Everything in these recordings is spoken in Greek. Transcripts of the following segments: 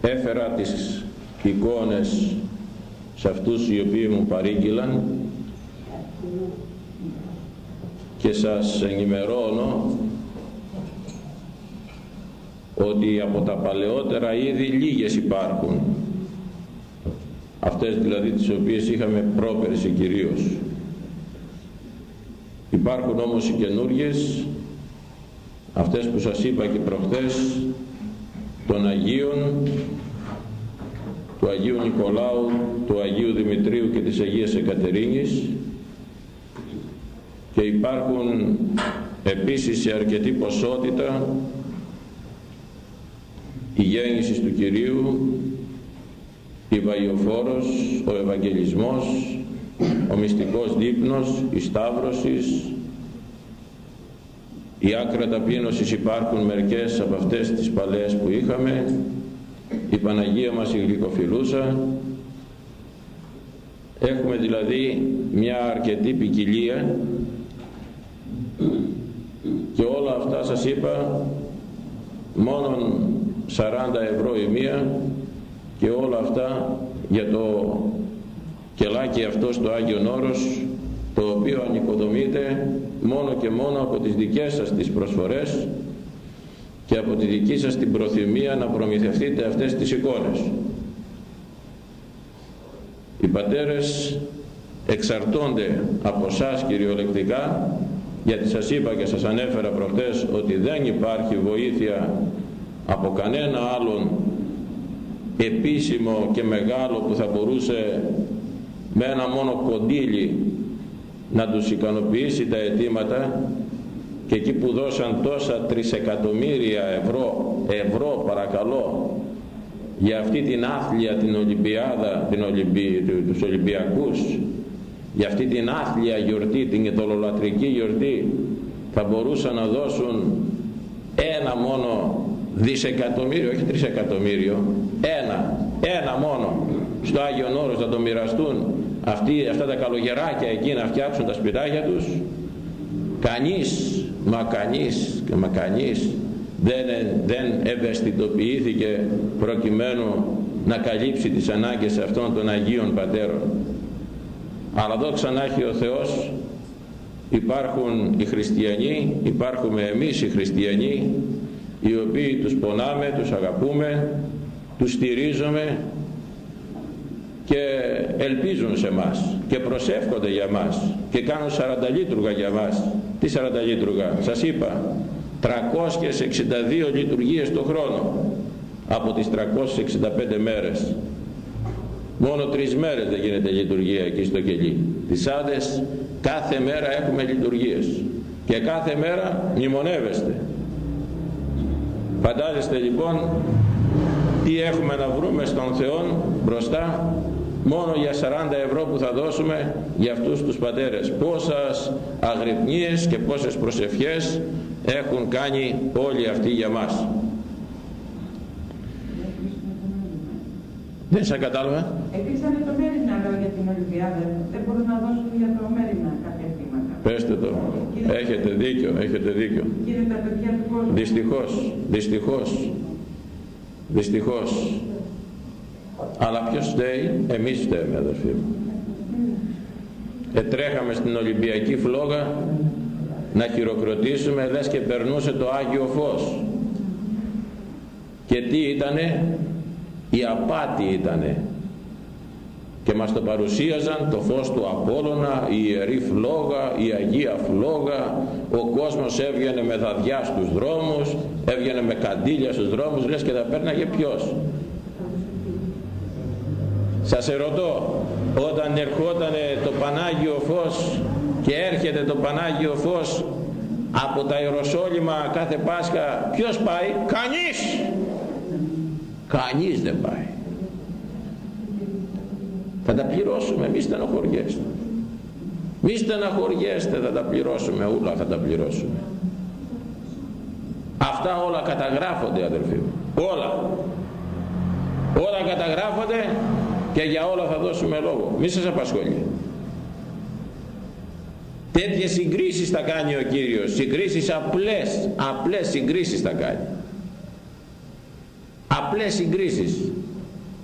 έφερα τις εικόνες σε αυτούς οι οποίοι μου παρήγγειλαν και σας ενημερώνω ότι από τα παλαιότερα ήδη λίγες υπάρχουν. Αυτές δηλαδή τις οποίες είχαμε πρόπερση κυρίως. Υπάρχουν όμως οι καινούργιες αυτές που σας είπα και προχθές των Αγίων του Αγίου Νικολάου, του Αγίου Δημητρίου και της Αγίας Εκατερίνης και υπάρχουν επίσης σε αρκετή ποσότητα η γέννησης του Κυρίου, η Βαϊοφόρος, ο Ευαγγελισμός, ο μυστικός δείπνος, η Σταύρωσης, η άκρα ταπείνωσης υπάρχουν μερικές από αυτές τις παλαιές που είχαμε, η Παναγία μας η Γλυκοφιλούσα, έχουμε δηλαδή μια αρκετή ποικιλία. Και όλα αυτά σας είπα μόνον 40 ευρώ η μία και όλα αυτά για το κελάκι αυτό στο Άγιον Όρος το οποίο ανοικοδομείται μόνο και μόνο από τις δικές σας τις προσφορές και από τη δική σας την προθυμία να προμηθευτείτε αυτές τις εικόνες. Οι πατέρες εξαρτώνται από σας κυριολεκτικά γιατί σας είπα και σας ανέφερα προχτές ότι δεν υπάρχει βοήθεια από κανένα άλλον επίσημο και μεγάλο που θα μπορούσε με ένα μόνο κοντήλι να τους ικανοποιήσει τα αιτήματα και εκεί που δώσαν τόσα τρισεκατομμύρια ευρώ, ευρώ παρακαλώ για αυτή την άθλια την Ολυμπιάδα, την Ολυμπι, τους Ολυμπιακούς για αυτή την άθλια γιορτή, την ειδωλολατρική γιορτή θα μπορούσαν να δώσουν ένα μόνο δισεκατομμύριο, όχι τρισεκατομμύριο, ένα, ένα μόνο στο Άγιον Όρος να το μοιραστούν αυτοί, αυτά τα καλογεράκια εκεί να φτιάξουν τα σπιτάκια τους κανείς, μα κανείς και μα κανείς δεν, δεν ευαισθητοποιήθηκε προκειμένου να καλύψει τις ανάγκες αυτών των Αγίων Πατέρων. Αλλά δόξα να έχει ο Θεός υπάρχουν οι χριστιανοί υπάρχουμε εμείς οι χριστιανοί οι οποίοι τους πονάμε, τους αγαπούμε τους στηρίζουμε και ελπίζουν σε μας και προσεύχονται για μας και κάνουν 40 λίτρουγα για μας. Τι 40 λίτρουγα σας είπα 362 λειτουργίες το χρόνο από τις 365 μέρες. Μόνο τρεις μέρες δεν γίνεται λειτουργία εκεί στο κελί. Τις άντες κάθε μέρα έχουμε λειτουργίες. Και κάθε μέρα μνημονεύεστε. Φαντάζεστε λοιπόν τι έχουμε να βρούμε στον Θεό μπροστά μόνο για 40 ευρώ που θα δώσουμε για αυτούς τους πατέρες. Πόσες αγρυπνίες και πόσες προσευχές έχουν κάνει όλοι αυτοί για μας. Δεν σας κατάλαβα. Επίσης ανετομέρινα λέω για την Ολυμπιάδα δεν μπορούν να δώσουν για το μέρινα κάποια χρήματα πέστε το. Έχετε δίκιο έχετε δίκιο. Κύριε τα παιδιά του κόσμου. Δυστυχώς δυστυχώς. Δυστυχώς αλλά ποιος φταίει εμείς φταίμε αδερφοί μου. Ετρέχαμε στην Ολυμπιακή φλόγα να χειροκροτήσουμε λες και περνούσε το Άγιο Φως. Και τι ήτανε; Η απάτη ήτανε. Και μας το παρουσίαζαν το φως του Απόλλωνα, η Ιερή Φλόγα, η Αγία Φλόγα, ο κόσμος έβγαινε με δαδιά στους δρόμους, έβγαινε με καντήλια στους δρόμους, λες και τα πέρναγε ποιος; Σας ερωτώ, όταν ερχόταν το Πανάγιο Φως και έρχεται το Πανάγιο Φως από τα Ιεροσόλυμα κάθε Πάσχα, ποιος πάει, κανείς. Κανείς δεν πάει. Θα τα πληρώσουμε, μη στενοχωριέστε. Μη στενοχωριέστε, θα τα πληρώσουμε όλα, θα τα πληρώσουμε. Αυτά όλα καταγράφονται αδελφοί μου. Όλα. Όλα καταγράφονται και για όλα θα δώσουμε λόγο. Μη σας απασχολεί. Τέτοιες συγκρίσεις θα κάνει ο Κύριος. Συγκρίσεις απλές. Απλές συγκρίσεις θα κάνει. απλές συγκρίσεις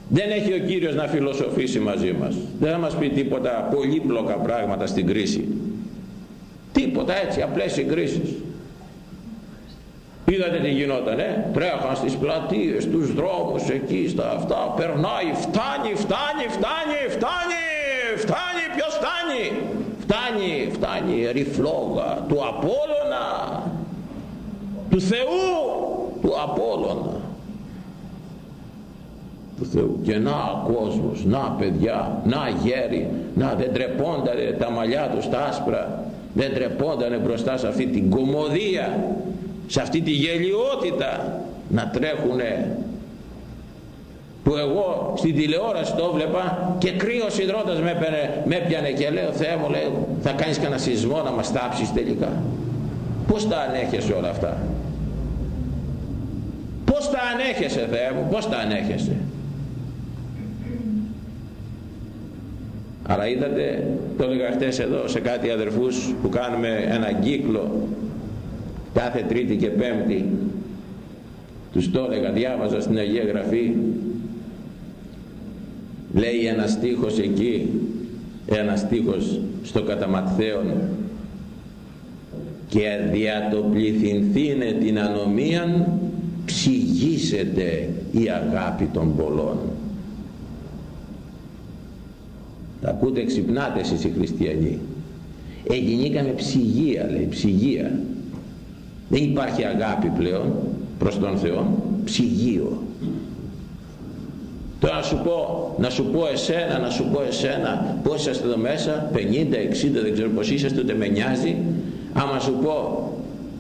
δεν έχει ο Κύριος να φιλοσοφήσει μαζί μας δεν θα μας πει τίποτα πολύπλοκα πράγματα στην κρίση τίποτα έτσι απλές συγκρίσεις Είδατε τι γινότανε, τρέχαν στις πλατείες, στους δρόμους, εκεί στα αυτά, περνάει, φτάνει, φτάνει, φτάνει, φτάνει, φτάνει, ποιος φτάνει, φτάνει, φτάνει, ρηφλόγα του Απόλλωνα, του Θεού, του Απόλλωνα, του Θεού. Και να κόσμος, να παιδιά, να γέροι, να δεν τρεπόντανε τα μαλλιά τους τα άσπρα, δεν τρεπόντανε μπροστά σε αυτή την κομμωδία σε αυτή τη γελιότητα να τρέχουνε που εγώ στην τηλεόραση το βλέπα και κρύος υδρότας με, με έπιανε και λέω Θεέ μου λέει, θα κάνεις κανένα σεισμό να μας τάψεις τελικά πως τα ανέχεσαι όλα αυτά; Πως τα ανέχεσαι Θεέ μου πως τα ανέχεσαι; Άρα είδατε, το έλεγα χτες εδώ σε κάτι αδερφούς που κάνουμε ένα κύκλο κάθε Τρίτη και Πέμπτη τους το έλεγα, διάβαζα στην Αγία Γραφή. Λέει ένας στίχος εκεί ένας στίχος στο καταματθέον και δια το πληθυνθήνε την ανομίαν ψυγίσετε η αγάπη των πολλών τα ακούτε ξυπνάτε εσείς οι χριστιανοί. Εγινήκαμε ψυγεία λέει ψυγεία δεν υπάρχει αγάπη πλέον προς τον Θεό. Ψυγείο. Τώρα να σου πω να σου πω εσένα να σου πω εσένα πως είσαστε εδώ μέσα 50, 60 δεν ξέρω πως είσαστε ούτε με νοιάζει. Άμα σου πω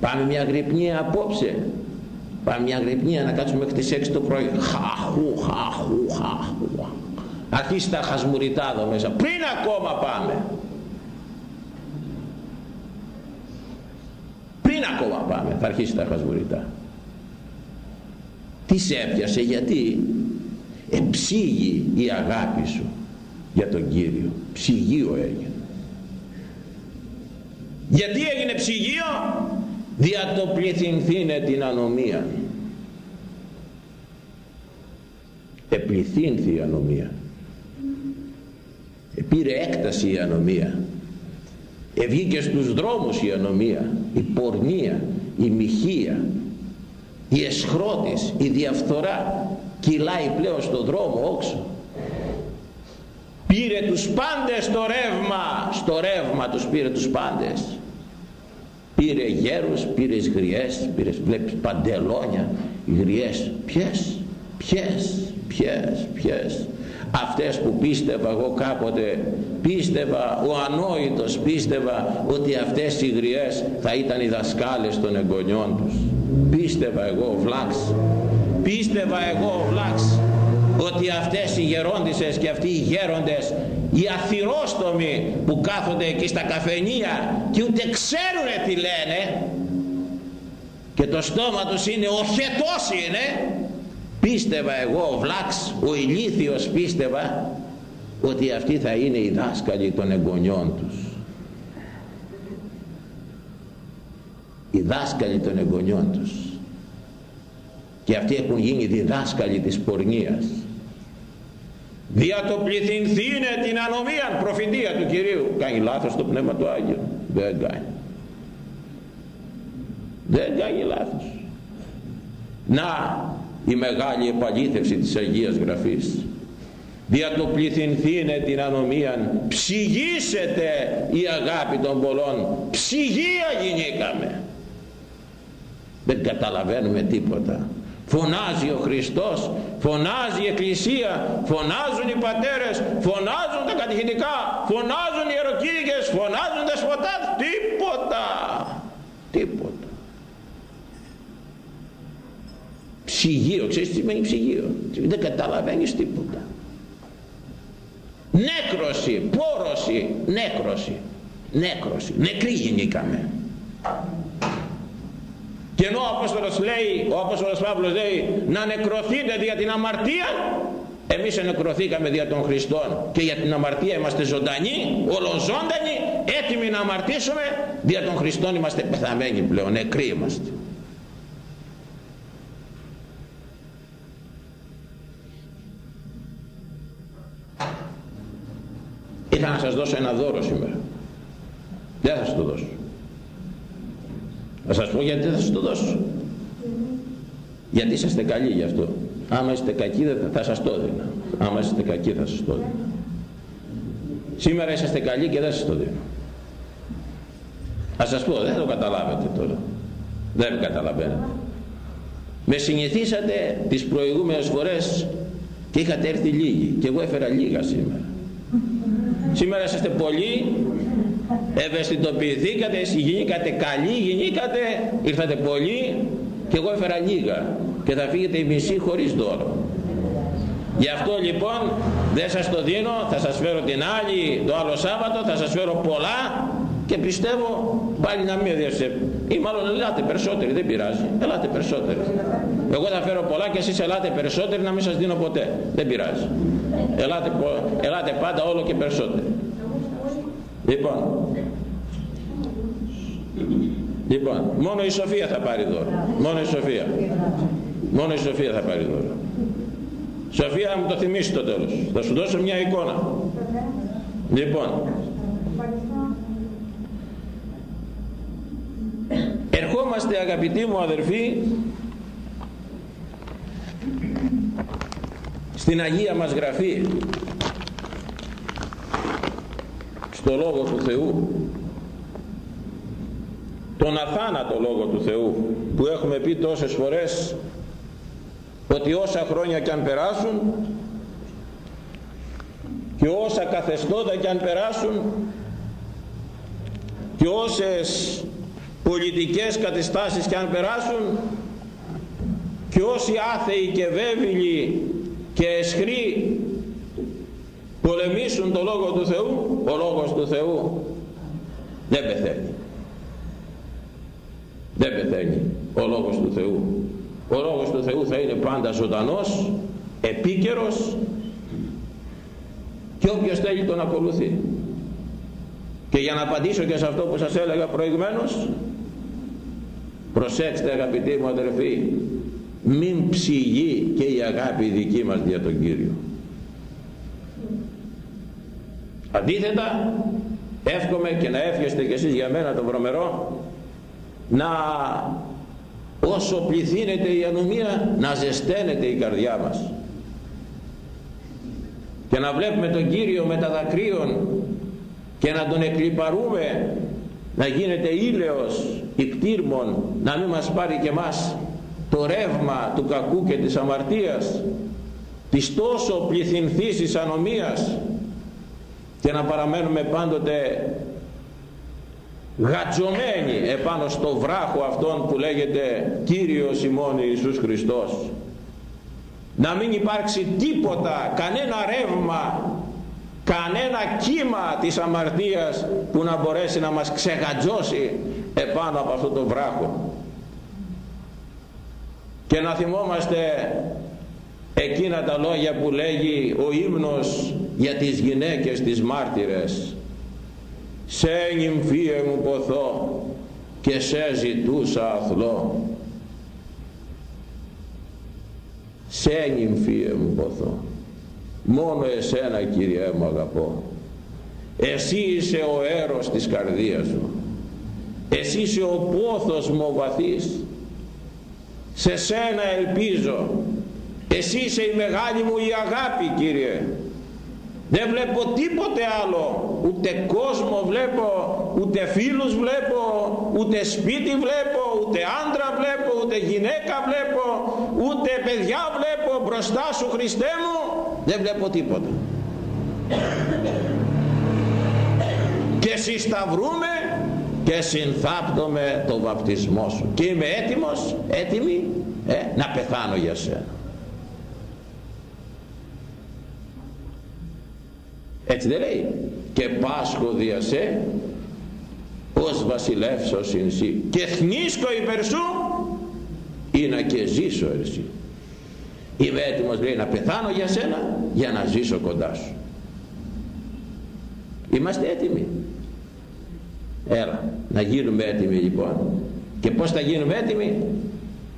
πάμε μια γρυπνία απόψε. Πάμε μια γρυπνία να κάτσουμε μέχρι τις 6 το πρωί. Χαχου χαχου χαχου αρχίσει τα χασμουριτά εδώ μέσα. Πριν ακόμα πάμε πριν ακόμα πάμε θα αρχίσει τα χασμουριτά τι σε έπιασε γιατί; Εψήγει η αγάπη σου για τον Κύριο. Ψυγείο έγινε. Γιατί έγινε ψυγείο; Δια το πληθυνθήνε την ανομία. Επληθύνθη η ανομία. Πήρε έκταση η ανομία. Ευγήκε στους δρόμους η ανομία, η πορνεία, η μοιχεία, η εσχρότης, η διαφθορά κυλάει πλέον στο δρόμο όξο. Πήρε τους πάντες στο ρεύμα, στο ρεύμα τους πήρε τους πάντες. Πήρε γέρους, πήρες γριές, πήρες βλέπεις παντελόνια, γριές. Ποιες, ποιες, ποιες, ποιες αυτές που πίστευα εγώ κάποτε πίστευα, ο ανόητος πίστευα ότι αυτές οι γριές θα ήταν οι δασκάλες των εγγονιών τους. Πίστευα εγώ βλάξ. Πίστευα εγώ βλάξ ότι αυτές οι γερόντισες και αυτοί οι γέροντες οι αθυρόστομοι που κάθονται εκεί στα καφενεία και ούτε ξέρουν τι λένε και το στόμα τους είναι οχετός είναι πίστευα εγώ ο Βλάξ ο ηλίθιος πίστευα ότι αυτοί θα είναι οι δάσκαλοι των εγγονιών τους. Οι δάσκαλοι των εγγονιών τους. Και αυτοί έχουν γίνει διδάσκαλοι της πορνείας. Δια το πληθυνθήνε την ανομία προφητεία του Κυρίου κάνει λάθος το Πνεύμα του Άγιο δεν κάνει. Δεν κάνει λάθος. Να η μεγάλη επαλήθευση της Αγίας Γραφής. Δια το πληθυνθήνε την ανομίαν ψυγίσετε η αγάπη των πολλών. Ψυγεία γινήκαμε δεν καταλαβαίνουμε τίποτα. Φωνάζει ο Χριστός φωνάζει η Εκκλησία φωνάζουν οι πατέρες φωνάζουν τα κατηχητικά φωνάζουν οι ιεροκήρυκες φωνάζουν τα σποτά τίποτα. Τίποτα ψυγείο ξέρεις τι σημαίνει ψυγείο; Δεν καταλαβαίνεις τίποτα. Νέκρωση πόρωση νέκρωση. Νέκρωση νεκροί γεννήκαμε. Και ενώ ο Απόστολος λέει ο Απόστολος Παύλος λέει να νεκρωθείτε για την αμαρτία εμείς νεκρωθήκαμε δια των Χριστών. Και για την αμαρτία είμαστε ζωντανοί ολοζώντανοι έτοιμοι να αμαρτήσουμε. Δια των Χριστών είμαστε πεθαμένοι πλέον νεκροί είμαστε είχα να σας δώσω ένα δώρο σήμερα. Δεν θα σας το δώσω. Θα σας πω γιατί δεν θα σας το δώσω. Γιατί είσαστε καλοί γι' αυτό. Άμα είστε κακοί θα σας το δίνω άμα είστε κακοί θα σας το δίνω σήμερα είσαστε καλοί και δεν σας το δίνω θα σας πω δεν το καταλάβετε τώρα. Δεν καταλαβαίνετε. Με συνηθίσατε τις προηγούμενες φορές και είχατε έρθει λίγοι. Και εγώ έφερα λίγα σήμερα σήμερα είσαστε πολλοί ευαισθητοποιηθήκατε γίνηκατε καλοί γίνηκατε ήρθατε πολλοί και εγώ έφερα λίγα και θα φύγετε η μισή χωρίς δώρο. Γι' αυτό λοιπόν δεν σας το δίνω θα σας φέρω την άλλη το άλλο Σάββατο θα σας φέρω πολλά και πιστεύω πάλι να μην διασέψω ή μάλλον ελάτε περισσότεροι δεν πειράζει. Ελάτε περισσότεροι. Εγώ θα φέρω πολλά και εσείς ελάτε περισσότεροι να μην σας δίνω ποτέ. Δεν πειράζει. Ελάτε, ελάτε πάντα όλο και περισσότεροι. Λοιπόν. Λοιπόν μόνο η Σοφία θα πάρει δώρο. Μόνο η Σοφία. Μόνο η Σοφία θα πάρει δώρο. Σοφία μου το θυμίσει το τέλος. Θα σου δώσω μια εικόνα. Λοιπόν ερχόμαστε αγαπητοί μου αδερφοί στην Αγία μας Γραφή στο Λόγο του Θεού τον αθάνατο Λόγο του Θεού που έχουμε πει τόσες φορές ότι όσα χρόνια κι αν περάσουν και όσα καθεστώτα κι αν περάσουν και όσες πολιτικές καταστάσεις κι αν περάσουν και όσοι άθεοι και βέβηλοι και εσχροί πολεμήσουν το Λόγο του Θεού ο Λόγος του Θεού δεν πεθαίνει. Δεν πεθαίνει ο Λόγος του Θεού. Ο Λόγος του Θεού θα είναι πάντα ζωντανός επίκαιρος και όποιος θέλει τον ακολουθεί. Και για να απαντήσω και σε αυτό που σας έλεγα προηγουμένως προσέξτε αγαπητοί μου αδερφοί μην ψυγεί και η αγάπη δική μας για τον Κύριο. Αντίθετα εύχομαι και να εύχεστε και εσείς για μένα το βρωμερό να όσο πληθύνεται η ανομία να ζεσταίνεται η καρδιά μας. Και να βλέπουμε τον Κύριο με τα δακρύων και να τον εκλυπαρούμε να γίνεται ήλαιος υπτύρμων να μην μας πάρει και μας το ρεύμα του κακού και της αμαρτίας της τόσο πληθυνθής της ανομίας και να παραμένουμε πάντοτε γατζωμένοι επάνω στο βράχο αυτόν που λέγεται Κύριος ημών Ιησούς Χριστός. Να μην υπάρξει τίποτα κανένα ρεύμα κανένα κύμα της αμαρτίας που να μπορέσει να μας ξεγατζώσει επάνω από αυτό το βράχο. Και να θυμόμαστε εκείνα τα λόγια που λέγει ο ύμνος για τις γυναίκες τις μάρτυρες. Σε νυμφίε μου ποθώ και σε ζητούσα αθλό σε νυμφίε μου ποθώ μόνο εσένα Κύριε μου αγαπώ. Εσύ είσαι ο έρος της καρδίας μου. Εσύ είσαι ο πόθος μου ο βαθύς. Σε σένα ελπίζω. Εσύ είσαι η μεγάλη μου η αγάπη Κύριε. Δεν βλέπω τίποτε άλλο. Ούτε κόσμο βλέπω ούτε φίλους βλέπω ούτε σπίτι βλέπω ούτε άντρα βλέπω ούτε γυναίκα βλέπω ούτε παιδιά βλέπω μπροστά σου Χριστέ μου δεν βλέπω τίποτα. Και συσταυρούμε και συνθάπτομαι το βαπτισμό σου. Και είμαι έτοιμος έτοιμη ε, να πεθάνω για σένα. Έτσι δεν λέει. Και πάσχω δια σε ως βασιλεύσος εσύ και θνίσκω υπέρ σου ή να και ζήσω εσύ είμαι έτοιμος λέει να πεθάνω για σένα για να ζήσω κοντά σου. Είμαστε έτοιμοι. Έλα να γίνουμε έτοιμοι λοιπόν. Και πως θα γίνουμε έτοιμοι;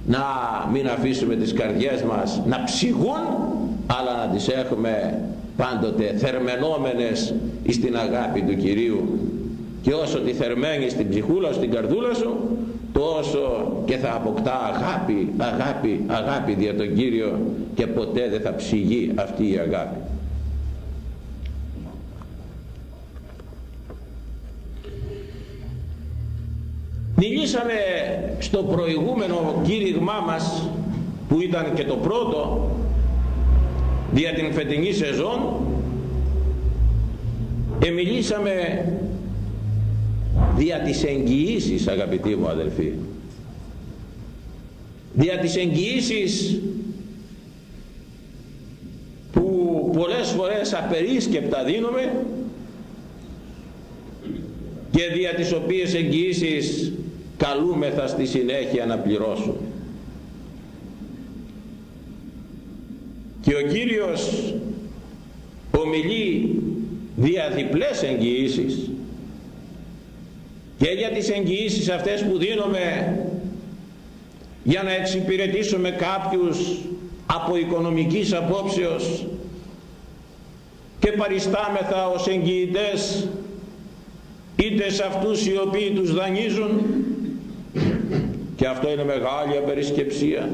Να μην αφήσουμε τις καρδιές μας να ψυγούν αλλά να τις έχουμε πάντοτε θερμενόμενες στην αγάπη του Κυρίου. Και όσο τη θερμαίνεις στην ψυχούλα στην καρδούλα σου τόσο και θα αποκτά αγάπη, αγάπη, αγάπη δια τον Κύριο και ποτέ δεν θα ψυγεί αυτή η αγάπη. Μιλήσαμε στο προηγούμενο κήρυγμά μας που ήταν και το πρώτο δια την φετινή σεζόν εμιλήσαμε δια της εγγυήσεις αγαπητοί μου αδελφοί. Δια της εγγυήσεις που πολλές φορές απερίσκεπτα δίνουμε και δια τις οποίες εγγυήσεις καλούμεθα στη συνέχεια να πληρώσουμε. Και ο Κύριος ομιλεί δια διπλές εγγυήσεις και για τις εγγυήσεις αυτές που δίνουμε για να εξυπηρετήσουμε κάποιους από οικονομικής απόψεως και παριστάμεθα ως εγγυητές είτε σε αυτούς οι οποίοι τους δανείζουν και αυτό είναι μεγάλη απερισκεψία.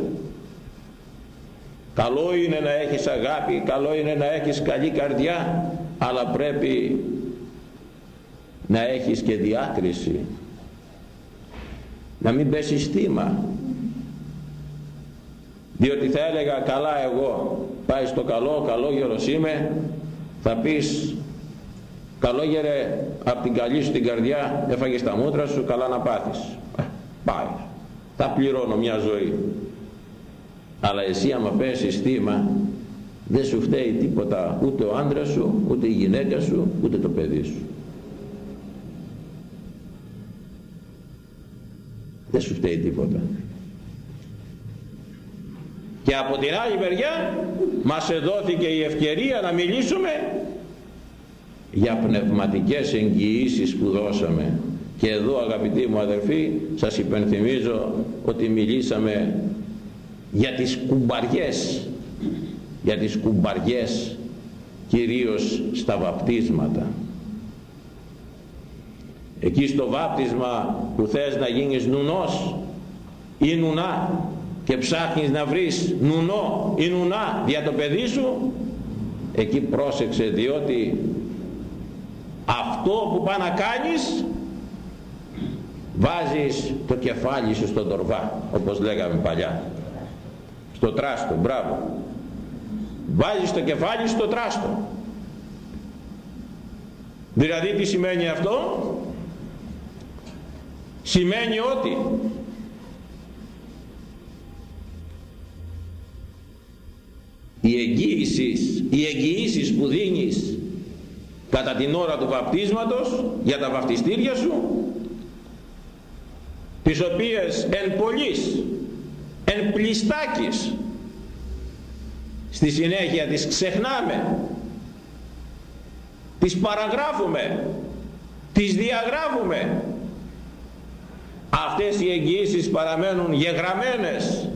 Καλό είναι να έχεις αγάπη καλό είναι να έχεις καλή καρδιά αλλά πρέπει να έχεις και διάκριση. Να μην πέσει στήμα. Διότι θα έλεγα καλά εγώ πάει στο καλό, καλό γερος είμαι. Θα πεις καλό γερε από την καλή σου την καρδιά έφαγες τα μούτρα σου καλά να πάθεις πάει. Θα πληρώνω μια ζωή. Αλλά εσύ άμα πέσει στήμα δεν σου φταίει τίποτα ούτε ο άντρας σου ούτε η γυναίκα σου ούτε το παιδί σου δεν σου φταίει τίποτα. Και από την άλλη μεριά μας εδόθηκε η ευκαιρία να μιλήσουμε για πνευματικές εγγυήσεις που δώσαμε. Και εδώ αγαπητοί μου αδερφοί σας υπενθυμίζω ότι μιλήσαμε για τις κουμπαριές. Για τις κουμπαριές κυρίως στα βαπτίσματα εκεί στο βάπτισμα που θες να γίνεις νουνός ή νουνά και ψάχνεις να βρεις νουνό ή νουνά για το παιδί σου εκεί πρόσεξε διότι αυτό που πάει να κάνεις βάζεις το κεφάλι σου στον τορβά όπως λέγαμε παλιά. Στο τράστο μπράβο. Βάζεις το κεφάλι στο τράστο. Δηλαδή τι σημαίνει αυτό; Σημαίνει ότι οι εγγύησεις, οι εγγυήσεις που δίνεις κατά την ώρα του βαπτίσματος για τα βαπτιστήρια σου τις οποίες εν πολλής, εν πλιστάκης στη συνέχεια τις ξεχνάμε τις παραγράφουμε τις διαγράφουμε αυτές οι εγγυήσεις παραμένουν γεγραμμένες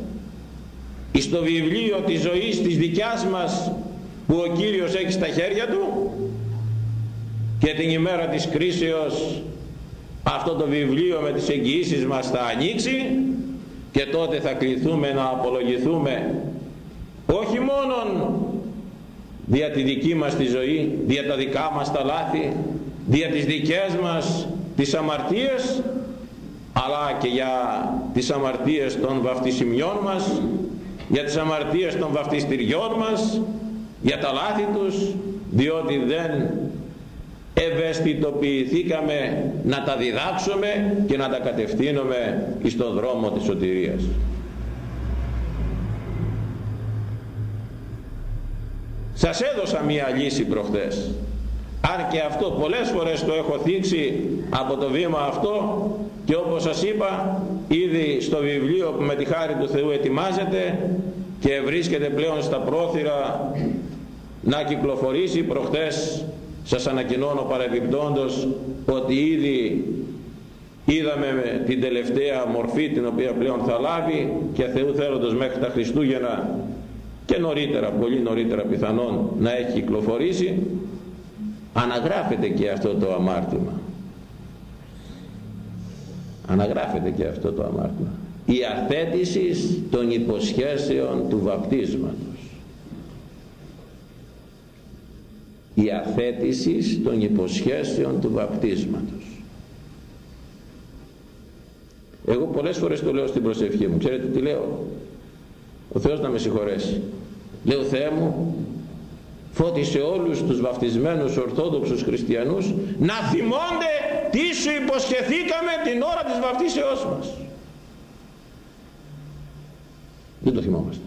στο βιβλίο της ζωής της δικιάς μας που ο Κύριος έχει στα χέρια του και την ημέρα της κρίσεως αυτό το βιβλίο με τις εγγυήσεις μας θα ανοίξει και τότε θα κληθούμε να απολογηθούμε όχι μόνον δια τη δική μας τη ζωή, δια τα δικά μας τα λάθη, δια τις δικές μας τις αμαρτίες, αλλά και για τις αμαρτίες των βαφτισιμιών μας, για τις αμαρτίες των βαφτιστηριών μας, για τα λάθη τους, διότι δεν ευαισθητοποιηθήκαμε να τα διδάξουμε και να τα κατευθύνουμε στον δρόμο της σωτηρίας. Σας έδωσα μία λύση προχθές. Αν και αυτό πολλές φορές το έχω θίξει από το βήμα αυτό και όπως σας είπα ήδη στο βιβλίο που με τη χάρη του Θεού ετοιμάζεται και βρίσκεται πλέον στα πρόθυρα να κυκλοφορήσει προχθές σας ανακοινώνω παρεμπιπτόντος ότι ήδη είδαμε την τελευταία μορφή την οποία πλέον θα λάβει και Θεού θέλοντος μέχρι τα Χριστούγεννα και νωρίτερα, πολύ νωρίτερα πιθανόν να έχει κυκλοφορήσει αναγράφεται και αυτό το αμάρτημα. Αναγράφεται και αυτό το αμάρτημα. Η αθέτηση των υποσχέσεων του βαπτίσματος. Η αθέτηση των υποσχέσεων του βαπτίσματος. Εγώ πολλές φορές το λέω στην προσευχή μου. Ξέρετε τι λέω; Ο Θεός να με συγχωρέσει. Λέω Θεέ μου φώτισε όλους τους βαφτισμένους Ορθόδοξους Χριστιανούς να θυμώνται τι σου υποσχεθήκαμε την ώρα της βαφτίσεώς μας. Δεν το θυμόμαστε.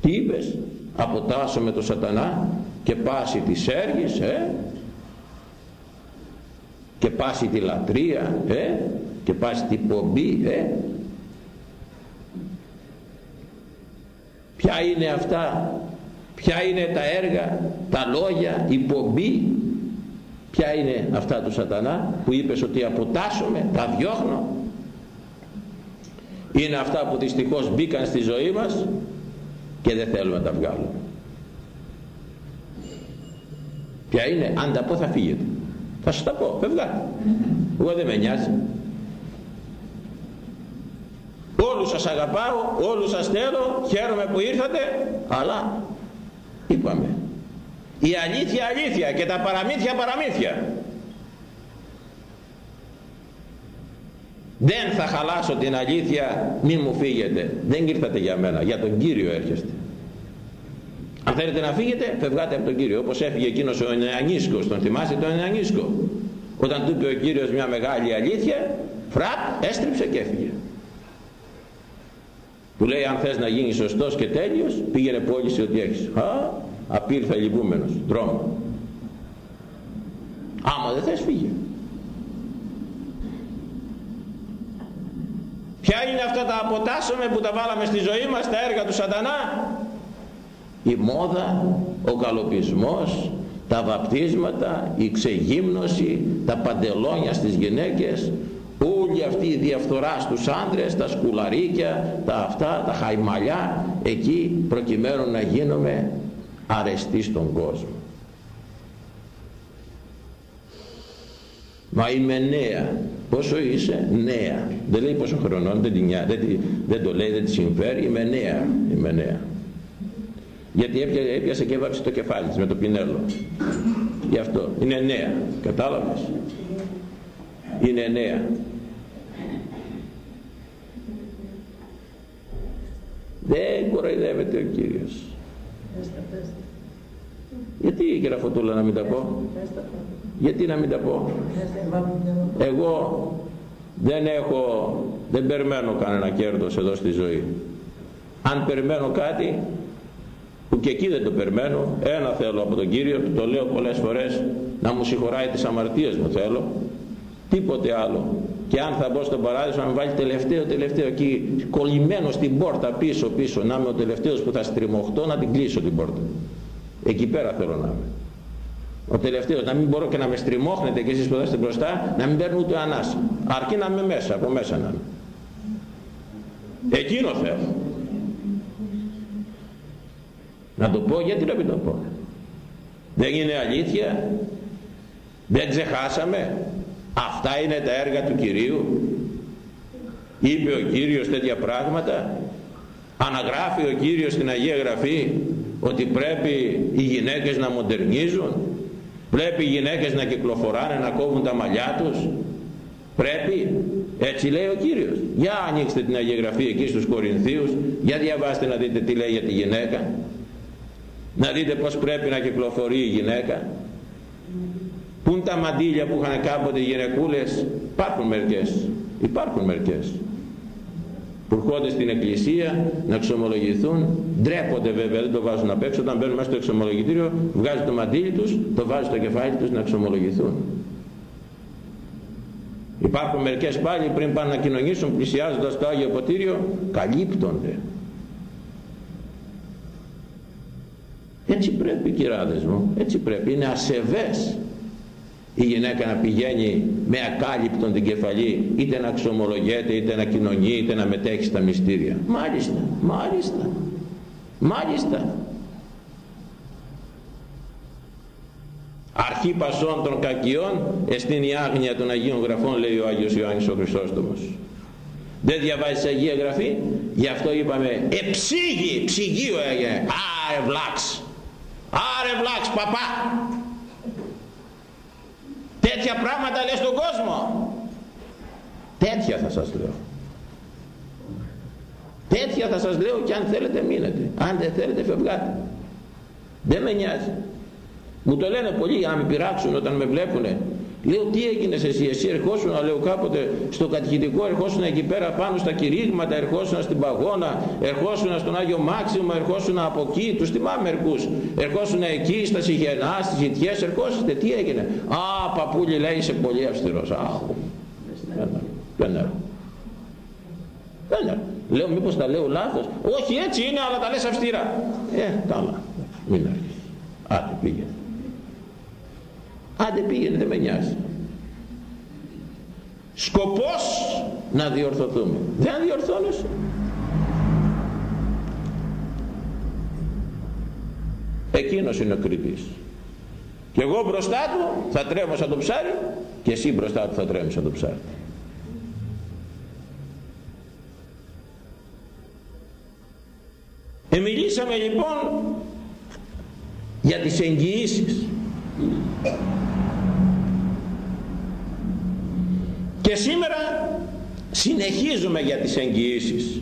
Τι είπες; Αποτάσω με το σατανά και πάση της έργης ε; και πάση τη λατρεία ε; και πάση την πομπή ε; ποια είναι αυτά ποια είναι τα έργα τα λόγια, η πομπή ποια είναι αυτά του σατανά που είπες ότι αποτάσσομαι τα διώχνω. Είναι αυτά που δυστυχώς μπήκαν στη ζωή μας και δεν θέλουμε να τα βγάλουμε. Ποια είναι αν τα πω θα φύγετε. Θα σας τα πω φευγάτε εγώ δεν με νοιάζει. Όλους σας αγαπάω όλους σας θέλω χαίρομαι που ήρθατε αλλά είπαμε. Η αλήθεια αλήθεια και τα παραμύθια παραμύθια. Δεν θα χαλάσω την αλήθεια μη μου φύγετε. Δεν ήρθατε για μένα για τον Κύριο έρχεστε. Αν θέλετε να φύγετε φευγάτε από τον Κύριο. Όπως έφυγε εκείνος ο Ενεανίσκος τον θυμάστε τον Ενεανίσκο όταν του είπε ο Κύριος μια μεγάλη αλήθεια φραπ έστριψε και έφυγε του λέει αν θες να γίνεις σωστός και τέλειος πήγαινε πώληση ό,τι έχεις α, απήρθα λυπούμενος δρόμο άμα δεν θες φύγε ποια είναι αυτά τα αποτάσσομαι που τα βάλαμε στη ζωή μας τα έργα του σατανά; Η μόδα ο καλοπισμός τα βαπτίσματα η ξεγύμνωση τα παντελόνια στις γυναίκες όλη αυτή η διαφθορά στους άντρες τα σκουλαρίκια τα αυτά τα χαϊμαλιά εκεί προκειμένου να γίνομαι αρεστή στον κόσμο. Μα είμαι νέα. Πόσο είσαι; Νέα. Δεν λέει πόσο χρονών δεν, την, δεν, δεν το λέει δεν τη συμφέρει. Είμαι νέα. Είμαι νέα. Γιατί έπιασε, έπιασε και έβαψε το κεφάλι της με το πινέλο. Γι' αυτό. Είναι νέα. Κατάλαβες; Είναι νέα δεν κοροϊδεύεται ο Κύριος. Γιατί κύριε Φωτούλα να μην τα πω; Γιατί να μην τα πω; Εγώ δεν έχω δεν περιμένω κανένα κέρδος εδώ στη ζωή. Αν περιμένω κάτι που και εκεί δεν το περιμένω ένα θέλω από τον Κύριο το λέω πολλές φορές να μου συγχωράει τις αμαρτίες μου θέλω τίποτε άλλο. Και αν θα μπω στον παράδεισο να με βάλει τελευταίο τελευταίο εκεί κολλημένο στην πόρτα πίσω πίσω να είμαι ο τελευταίος που θα στριμωχτώ να την κλείσω την πόρτα. Εκεί πέρα θέλω να είμαι. Ο τελευταίος να μην μπορώ και να με στριμώχνετε και εσείς που είστε μπροστά να μην παίρνω ούτε ανάσα. Αρκεί να είμαι μέσα από μέσα να είμαι. Εκείνο θέλω. Να το πω γιατί να μην το πω. Δεν είναι αλήθεια. Δεν ξεχάσαμε αυτά είναι τα έργα του Κυρίου. Είπε ο Κύριος τέτοια πράγματα. Αναγράφει ο Κύριος στην Αγία Γραφή ότι πρέπει οι γυναίκες να μοντερνίζουν πρέπει οι γυναίκες να κυκλοφοράνε να κόβουν τα μαλλιά τους. Πρέπει. Έτσι λέει ο Κύριος. Για ανοίξτε την Αγία Γραφή εκεί στους Κορινθίους. Για διαβάστε να δείτε τι λέει για τη γυναίκα. Να δείτε πως πρέπει να κυκλοφορεί η γυναίκα Πού είναι τα μαντήλια που είχαν κάποτε οι γυναικούλες. Υπάρχουν μερικές. Υπάρχουν μερικές. Που έρχονται στην εκκλησία να εξομολογηθούν. Ντρέπονται βέβαια, δεν το βάζουν απ' έξω. Όταν μπαίνουν μέσα στο εξομολογητήριο, βγάζει το μαντήλι τους, το βάζει στο κεφάλι τους να εξομολογηθούν. Υπάρχουν μερικές πάλι πριν πάνε να κοινωνήσουν πλησιάζοντας το Άγιο Ποτήριο, καλύπτονται. Έτσι πρέπει κυράδες μου, έτσι πρέπει, είναι ασεβές η γυναίκα να πηγαίνει με ακάλυπτον την κεφαλή είτε να ξομολογέται είτε να κοινωνεί είτε να μετέχει στα μυστήρια. Μάλιστα, μάλιστα. Μάλιστα. Αρχή πασών των κακιών εστίν η άγνοια των Αγίων Γραφών λέει ο Άγιος Ιωάννης ο Χριστόστομος δεν διαβάζεις Αγία Γραφή; Γι' αυτό είπαμε εψίγει ψυγείο έγινε άρε βλάξ. Άρε βλάξ παπά τέτοια πράγματα λες στον κόσμο. Τέτοια θα σας λέω. Τέτοια θα σας λέω και αν θέλετε μείνετε. Αν δεν θέλετε φευγάτε. Δεν με νοιάζει. Μου το λένε πολλοί για να με πειράξουν όταν με βλέπουνε Λέω τι έγινες εσύ, εσύ ερχόσουν, λέω κάποτε στο κατηχητικό, ερχόσουν εκεί πέρα πάνω στα κηρύγματα, ερχόσουν στην Παγώνα, ερχόσουν στον Άγιο Μάξιμο, ερχόσουν από εκεί, τους θυμάμαι μερικούς, ερχόσουν εκεί στα Σιγενά, στις Ιτιές, ερχόσαστε, τι έγινε. Α, παππούλη λέει είσαι πολύ αυστηρός, αχ, δεν έρχομαι. Δεν έρχομαι. Λέω μήπως τα λέω λάθος. Όχι έτσι είναι αλλά τα λες αυστηρά. Ε, καλά. Μην έρχεσαι. Άντε πήγαινε. Άντε πήγαινε δεν με νοιάζει. Σκοπός να διορθωθούμε. Δεν διορθώνεσαι. Εκείνος είναι ο κριτής. Και εγώ μπροστά του θα τρέμω σαν το ψάρι και εσύ μπροστά του θα τρέμω σαν το ψάρι. Εμιλήσαμε λοιπόν για τις εγγυήσεις και σήμερα συνεχίζουμε για τις εγγυήσεις.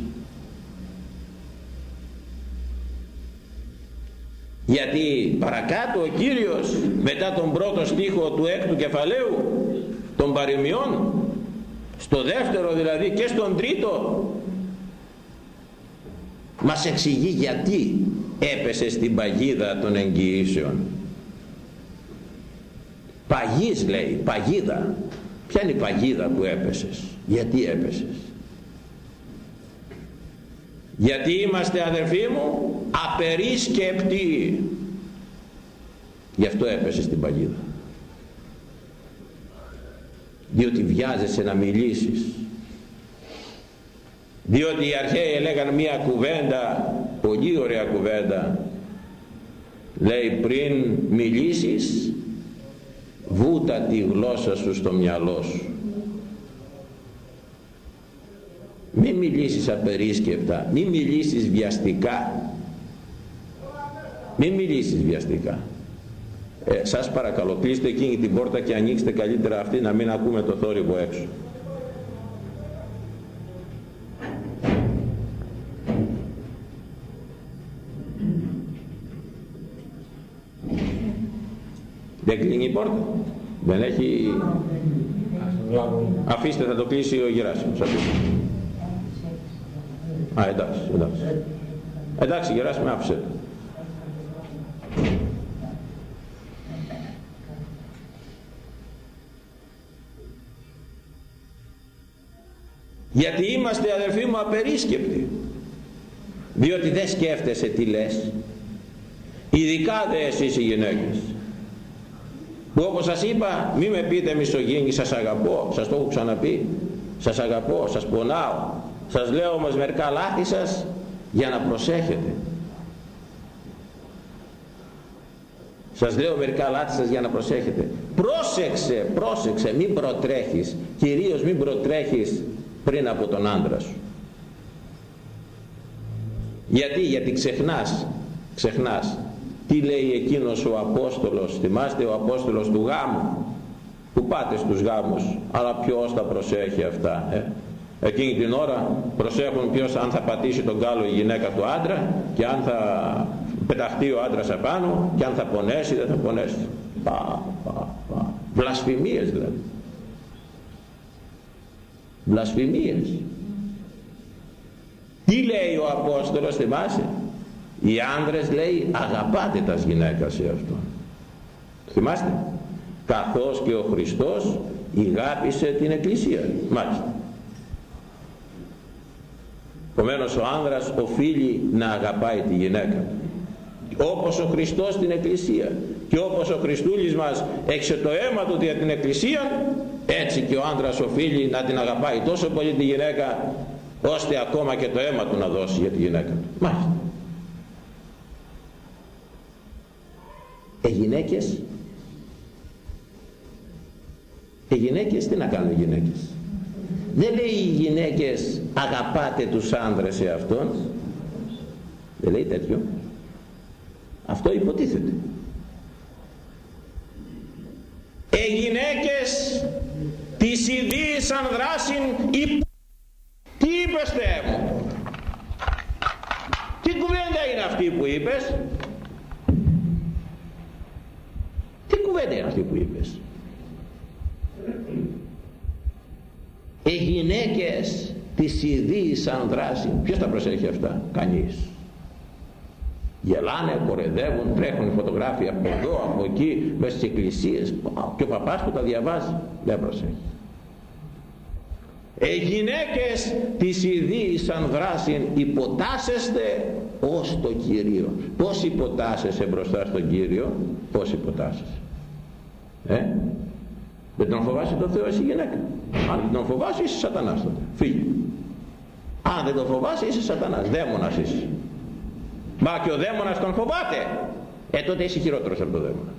Γιατί παρακάτω ο Κύριος μετά τον πρώτο στίχο του έκτου κεφαλαίου των παροιμιών στο δεύτερο δηλαδή και στον τρίτο μας εξηγεί γιατί έπεσε στην παγίδα των εγγυήσεων παγής λέει παγίδα. Ποια είναι η παγίδα που έπεσες; Γιατί έπεσες; Γιατί είμαστε αδερφοί μου απερίσκεπτοι. Γι' αυτό έπεσες στην παγίδα. Διότι βιάζεσαι να μιλήσεις. Διότι οι αρχαίοι έλεγαν μία κουβέντα πολύ ωραία κουβέντα. Λέει πριν μιλήσεις βούτα τη γλώσσα σου στο μυαλό σου. Μη μιλήσεις απερίσκεπτα μη μιλήσεις βιαστικά. Μη μιλήσεις βιαστικά. Ε, σας παρακαλώ κλείστε εκείνη την πόρτα και ανοίξτε καλύτερα αυτή να μην ακούμε το θόρυβο έξω. Δεν κλείνει η πόρτα. Δεν έχει... Αφήστε θα το κλείσει ο Γεράσιμος. Α, εντάξει, εντάξει. Εντάξει, Γεράσιμο, άφησε Γιατί είμαστε αδερφοί μου απερίσκεπτοι. Διότι δεν σκέφτεσαι τι λες. Ειδικά δε εσείς οι γυναίκες που όπως σας είπα μη με πείτε μισογίνη σας αγαπώ. Σας το έχω ξαναπεί. Σας αγαπώ, σας πονάω. Σας λέω όμως μερικά λάθη σας για να προσέχετε. Σας λέω μερικά λάθη σας για να προσέχετε. Πρόσεξε, πρόσεξε μην προτρέχεις. Κυρίως μην προτρέχεις πριν από τον άντρα σου. Γιατί, γιατί ξεχνάς ξεχνάς τι λέει εκείνος ο Απόστολος, θυμάστε ο Απόστολος του γάμου, που πάτε στους γάμους, αλλά ποιος θα προσέχει αυτά. Ε; Εκείνη την ώρα προσέχουν ποιος αν θα πατήσει τον κάλο η γυναίκα του άντρα και αν θα πεταχτεί ο άντρας απάνω και αν θα πονέσει δεν θα πονέσει. Πα, πα, πα. Βλασφημίες δηλαδή. Βλασφημίες. Τι λέει ο Απόστολος θυμάσαι; Οι άνδρες λέει αγαπάτε τα γυναίκα σε αυτόν θυμάστε. Καθώς και ο Χριστός ηγάπησε την Εκκλησία. Μάλιστα. Επομένως ο άνδρας οφείλει να αγαπάει τη γυναίκα όπως ο Χριστός την Εκκλησία και όπως ο Χριστούλης μας έξε το αίμα του για την Εκκλησία έτσι και ο άνδρας οφείλει να την αγαπάει τόσο πολύ τη γυναίκα ώστε ακόμα και το αίμα του να δώσει για τη γυναίκα του. Μάλιστα. Οι γυναίκες. Οι γυναίκες τι να κάνουν οι γυναίκες; Δεν λέει οι γυναίκες αγαπάτε τους άνδρες σε αυτόν. Δεν λέει τέτοιο. Αυτό υποτίθεται. Οι γυναίκες της ιδίης ανδράσιν υπ... τι είπες Θεέ μου; Τι κουβέντα είναι αυτή που είπες; Τι κουβέντα είναι αυτή που είπες; Οι γυναίκες της ιδίης ανδράσιν ποιος τα προσέχει αυτά; Κανείς. Γελάνε, κορεδεύουν, τρέχουν φωτογράφια από εδώ, από εκεί, μέσα στις εκκλησίες. Και ο παπάς που τα διαβάζει δεν προσέχει οι γυναίκες της ιδίης ανδράσιν υποτάσσεστε ως το Κύριο πως υποτάσσεσαι μπροστά στον Κύριο; Πως υποτάσσεσαι ε; δεν τον φοβάσαι τον Θεό εσύ γυναίκα. Αν δεν τον φοβάσαι είσαι σατανάς τότε. Φύγε. Αν δεν τον φοβάσαι είσαι σατανάς. Δαίμονας είσαι. Μα και ο δαίμονας τον φοβάται. Ε τότε είσαι χειρότερος από τον δαίμονα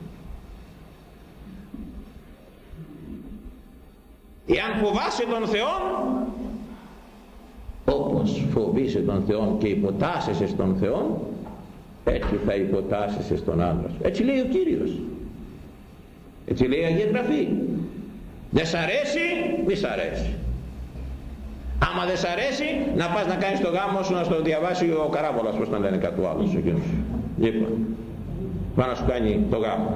εάν φοβάσαι τον Θεό όπως φοβείσαι τον Θεό και υποτάσσεσαι στον Θεό έτσι θα υποτάσσεσαι στον άντρα σου έτσι λέει ο Κύριος. Έτσι λέει η Αγία Γραφή. Δεν σ' αρέσει μη σ' αρέσει άμα δεν σ' αρέσει να πας να κάνεις το γάμο σου να στο διαβάσει ο Καράβολας πως τον λένε κάτι άλλος εκείνος. Λοιπόν πάει να σου κάνει το γάμο.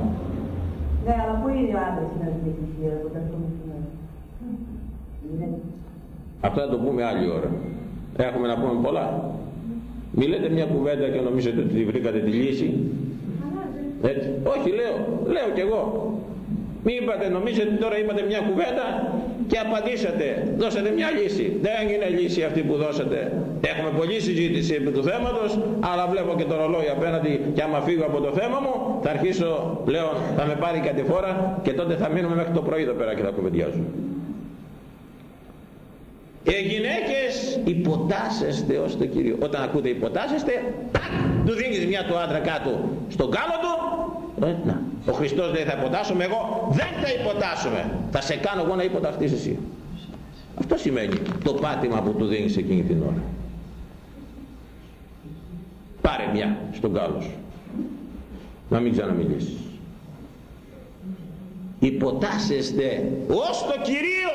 Ναι αλλά πού είναι ο άντρας στην εκκλησία που τα Αυτά θα το πούμε άλλη ώρα. Έχουμε να πούμε πολλά. Μη λέτε μια κουβέντα και νομίζετε ότι βρήκατε τη λύση. Έτσι. Όχι λέω, λέω κι εγώ. Μη είπατε, νομίζετε τώρα είπατε μια κουβέντα και απαντήσατε, δώσατε μια λύση. Δεν είναι λύση αυτή που δώσατε. Έχουμε πολλή συζήτηση επί του θέματος, αλλά βλέπω και το ρολόι απέναντι και άμα φύγω από το θέμα μου, θα αρχίσω, λέω, θα με πάρει κάτι φορά και τότε θα μείνουμε μέχρι το πρωί εδώ πέρα και θα κουβεντιάζουμε. Οι γυναίκες υποτάσσεστε ως το Κύριο. Όταν ακούτε υποτάσσεστε, του δίνεις μια του άντρα κάτω στον κάλο του. Ε, να, ο Χριστός δεν θα υποτάσσουμε εγώ, δεν θα υποτάσσουμε. Θα σε κάνω εγώ να υποταχθείς εσύ. Αυτό σημαίνει το πάτημα που του δίνεις εκείνη την ώρα. Πάρε μια στον κάλο σου. Να μην ξαναμιλήσεις. Υποτάσσεστε ως το Κυρίο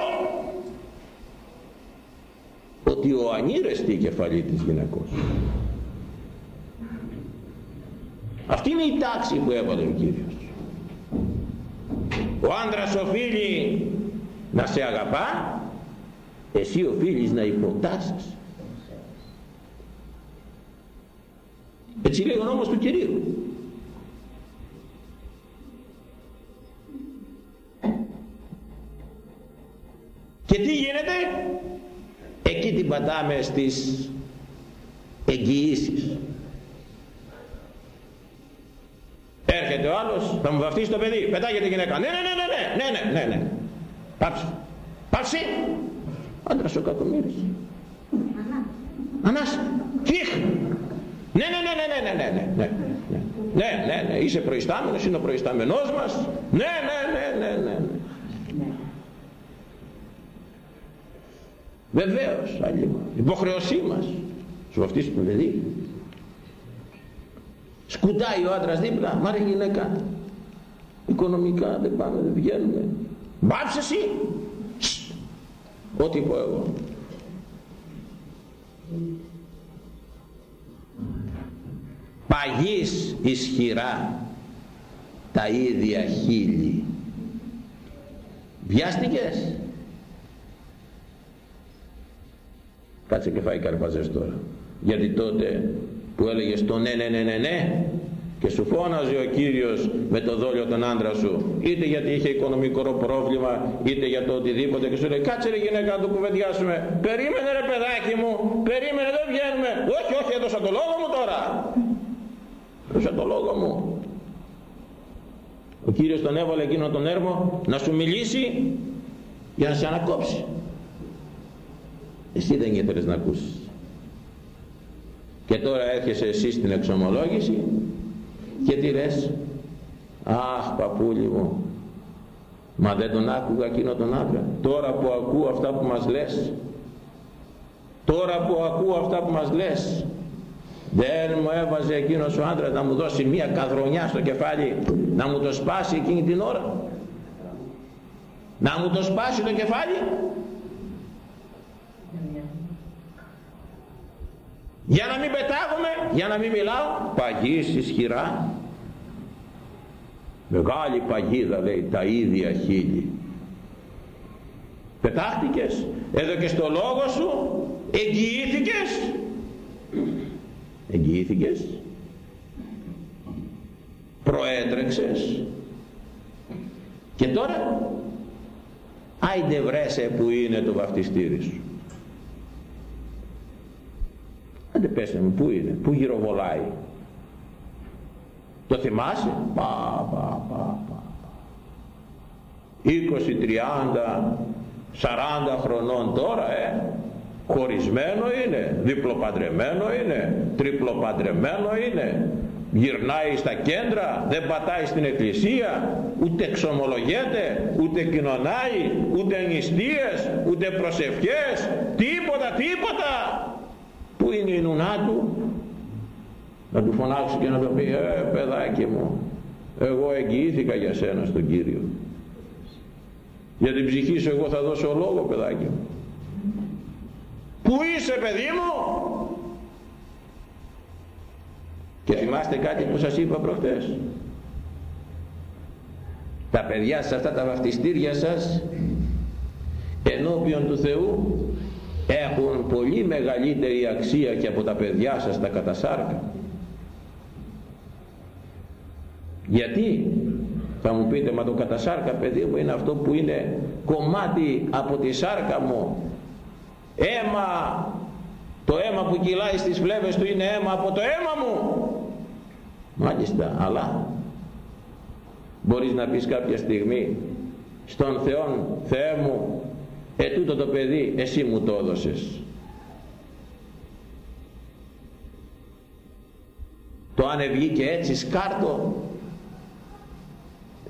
ότι ο ανήρεστη η κεφαλή της γυναικός. Αυτή είναι η τάξη που έβαλε ο Κύριος. Ο άντρας οφείλει να σε αγαπά, εσύ οφείλεις να υποτάσσεις. Έτσι λέει ο νόμος του Κυρίου. Και τι γίνεται, εκεί την πατάμε στις εγγυήσεις έρχεται ο άλλος θα μου βαφτίσει το παιδί πετάγεται η γυναίκα ναι ναι ναι ναι ναι ναι ναι ναι πάψε πάψε άντρας ο κακομύρης Ανάς φύχ ναι ναι ναι ναι ναι ναι ναι ναι ναι ναι ναι είσαι προϊστάμενος είναι ο προϊστάμενός μας ναι ναι ναι ναι ναι Βεβαίως, άλλη υποχρεωσή μας. Σου βαφτίσει το παιδί. Σκουτάει ο άντρας δίπλα, μα ρε γυναίκα. Οικονομικά δεν πάμε, δεν βγαίνουμε. Μπάψε εσύ. Ό,τι πω εγώ. Παγής ισχυρά τα ίδια χείλη. Βιάστηκες; Κάτσε και φάει καρπαζές τώρα. Γιατί τότε που έλεγες το ναι ναι ναι ναι ναι και σου φώναζε ο Κύριος με το δόλιο τον άντρα σου είτε γιατί είχε οικονομικό πρόβλημα είτε για το οτιδήποτε και σου λέει κάτσε ρε γυναίκα να το κουβεντιάσουμε περίμενε ρε παιδάκι μου περίμενε δεν βγαίνουμε όχι όχι έδωσα το λόγο μου τώρα έδωσα το λόγο μου ο Κύριος τον έβαλε εκείνο τον έρμο να σου μιλήσει για να σε ανακόψει εσύ δεν ήθελες να ακούσεις. Και τώρα έρχεσαι εσύ στην εξομολόγηση και τι λες; Αχ παππούλι μου μα δεν τον άκουγα εκείνο τον άντρα. Τώρα που ακούω αυτά που μας λες τώρα που ακούω αυτά που μας λες δεν μου έβαζε εκείνος ο άντρας να μου δώσει μία καθρονιά στο κεφάλι να μου το σπάσει εκείνη την ώρα. Να μου το σπάσει το κεφάλι για να μην πετάγουμε για να μην μιλάω παγίς ισχυρά μεγάλη παγίδα λέει τα ίδια χείλη. Πετάχτηκες εδώ και στο λόγο σου εγγυήθηκες. Εγγυήθηκες. Προέτρεξες. Και τώρα άιντε βρέσε που είναι το βαφτιστήρι σου άντε πέστε μου που είναι που γυροβολάει. Το θυμάσαι; Πα πα πα πα. 20, 30, 40 χρονών τώρα ε. Χωρισμένο είναι, διπλοπαντρεμένο είναι, τριπλοπαντρεμένο είναι, γυρνάει στα κέντρα, δεν πατάει στην εκκλησία, ούτε εξομολογέται, ούτε κοινωνάει, ούτε νηστείες, ούτε προσευχές, τίποτα, τίποτα. Πού είναι η νουνά του, να του φωνάξει και να του πει, ε παιδάκι μου, εγώ εγγυήθηκα για σένα στον Κύριο. Για την ψυχή σου εγώ θα δώσω λόγο παιδάκι μου. Πού είσαι παιδί μου; Και θυμάστε κάτι που σας είπα προχτές τα παιδιά σας αυτά τα βαφτιστήρια σας ενώπιον του Θεού έχουν πολύ μεγαλύτερη αξία και από τα παιδιά σας τα κατασάρκα. Γιατί; Θα μου πείτε μα το κατασάρκα παιδί μου είναι αυτό που είναι κομμάτι από τη σάρκα μου. Αίμα! Το αίμα που κυλάει στις φλέβες του είναι αίμα από το αίμα μου. Μάλιστα αλλά μπορείς να πεις κάποια στιγμή στον Θεό Θεέ μου ετούτο το παιδί εσύ μου το έδωσες το αν βγήκε έτσι σκάρτο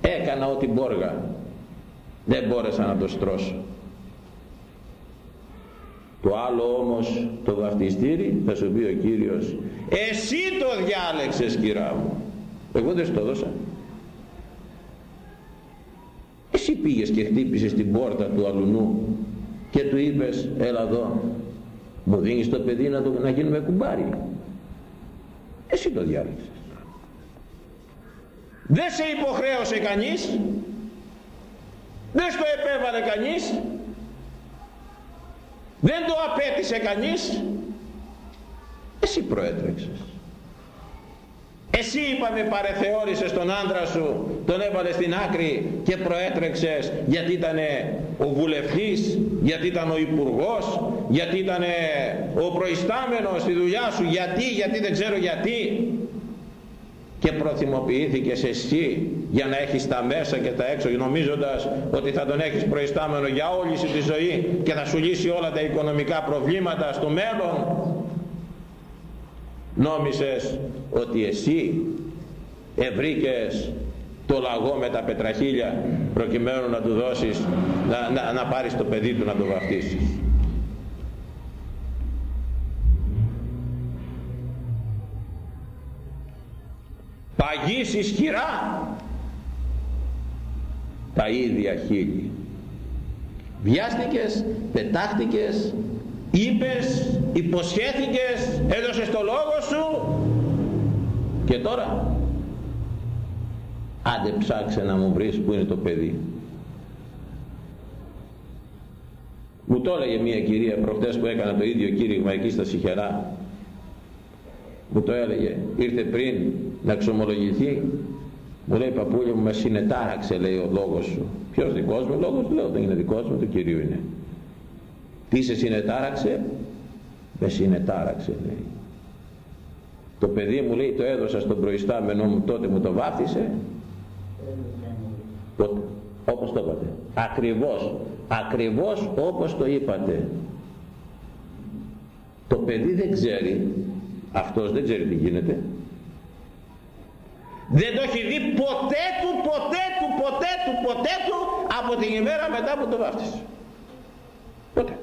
έκανα ό,τι μπόργα δεν μπόρεσα να το στρώσω το άλλο όμως το βαφτιστήρι θα σου πει ο Κύριος εσύ το διάλεξες κυρά μου. Εγώ δεν στο δώσα. Εσύ πήγες και χτύπησες την πόρτα του αλουνού και του είπες έλα εδώ μου δίνεις το παιδί να, το, να γίνουμε κουμπάρι. Εσύ το διάλεξες. Δεν σε υποχρέωσε κανείς. Δεν στο επέβαλε κανείς δεν το απέτησε κανείς εσύ προέτρεξες εσύ είπαμε παρεθεώρησες τον άντρα σου τον έβαλες στην άκρη και προέτρεξες γιατί ήταν ο βουλευτής γιατί ήταν ο υπουργός γιατί ήταν ο προϊστάμενος στη δουλειά σου γιατί, γιατί δεν ξέρω γιατί. Και προθυμοποιήθηκες εσύ για να έχεις τα μέσα και τα έξω νομίζοντας ότι θα τον έχεις προϊστάμενο για όλη σου τη ζωή και θα σου λύσει όλα τα οικονομικά προβλήματα στο μέλλον νόμισες ότι εσύ ευρήκες το λαγό με τα πετραχίλια προκειμένου να του δώσεις να, να, να πάρεις το παιδί του να το βαφτίσεις. Παγής ισχυρά τα ίδια χείλη. Βιάστηκες, πετάχτηκες είπες, υποσχέθηκες έδωσες το λόγο σου και τώρα άντε ψάξε να μου βρεις που είναι το παιδί. Μου το έλεγε μια κυρία προχτές που έκανα το ίδιο κήρυγμα εκεί στα Σιχερά. Μου το έλεγε. Ήρθε πριν να ξομολογηθεί μου λέει παππούλια μου με συνετάραξε λέει ο λόγος σου. Ποιος δικός μου λόγος λέω δεν είναι δικός μου του Κυρίου είναι τι σε συνετάραξε; Με συνετάραξε λέει. Το παιδί μου λέει το έδωσα στον προϊστάμενό μου τότε μου το βάφτισε. Τότε όπως το είπατε. Ακριβώς ακριβώς όπως το είπατε. Το παιδί δεν ξέρει αυτός δεν ξέρει τι γίνεται. Δεν το έχει δει ποτέ του ποτέ του ποτέ του ποτέ του από την ημέρα μετά που το βάφτισε. Ποτέ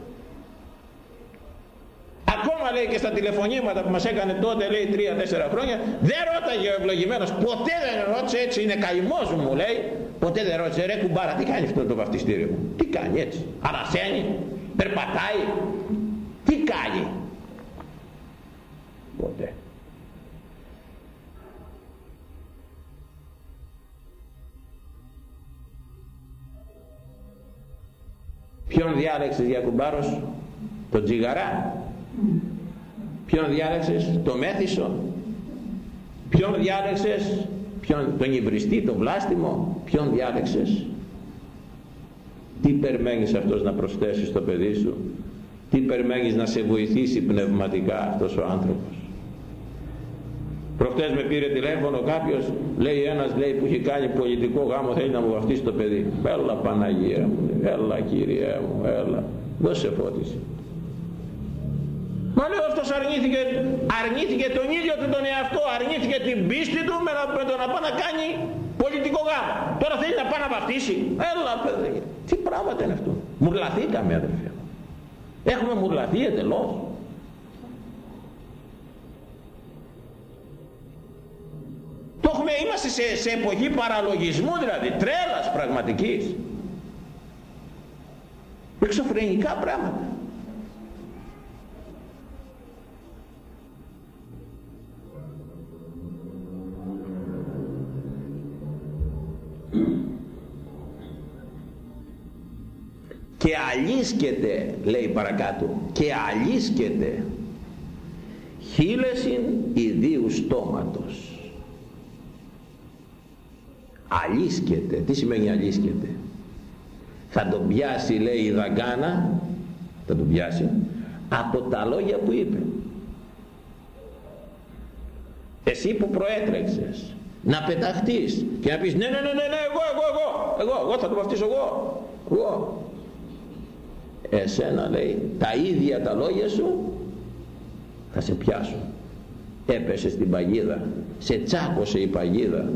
ακόμα λέει και στα τηλεφωνήματα που μας έκανε τότε λέει 3-4 χρόνια δεν ρώταγε ο ευλογημένος. Ποτέ δεν ρώτησε έτσι είναι καημός μου λέει. Ποτέ δεν ρώτησε ρε κουμπάρα τι κάνεις αυτό το βαφτιστήριο; Τι κάνει έτσι; Ανασένει περπατάει. Τι κάνει; Ποτέ. Ποιον διάλεξες για κουμπάρος, τον τζιγαρά. Ποιον διάλεξες, το μέθησο. Ποιον διάλεξες, ποιον, τον υβριστή, τον βλάστημο. Ποιον διάλεξες. Τι περιμένεις αυτός να προσθέσεις στο παιδί σου; Τι περιμένεις να σε βοηθήσει πνευματικά αυτός ο άνθρωπος; Προχτές με πήρε τηλέφωνο κάποιος, λέει ένας λέει που έχει κάνει πολιτικό γάμο θέλει να μου βαφτίσει το παιδί. Έλα Παναγία μου, έλα Κύριε μου, έλα. Δώσε φώτιση. Μα λέω αυτός αρνήθηκε, αρνήθηκε τον ίδιο του τον εαυτό, αρνήθηκε την πίστη του με, με το να πάει να κάνει πολιτικό γάμο. Τώρα θέλει να πάει να βαφτίσει. Έλα παιδί, τι πράγματα είναι αυτό. Μουρλαθήκαμε αδερφέ. Έχουμε μουρλαθεί εντελώς. Το έχουμε, είμαστε σε, σε εποχή παραλογισμού δηλαδή, τρέλας πραγματικής. Εξωφρενικά πράγματα. Και αλίσκεται λέει παρακάτω και αλίσκεται χείλεσιν ιδίου στόματος. Αλίσκεται τι σημαίνει αλίσκεται θα τον πιάσει λέει η δαγκάνα θα τον πιάσει από τα λόγια που είπε. Εσύ που προέτρεξες να πεταχτείς και να πεις ναι ναι ναι ναι, ναι εγώ εγώ εγώ εγώ εγώ θα το βαφτίσω εγώ εγώ εσένα λέει. Τα ίδια τα λόγια σου θα σε πιάσουν. Έπεσες στην παγίδα σε τσάκωσε η παγίδα.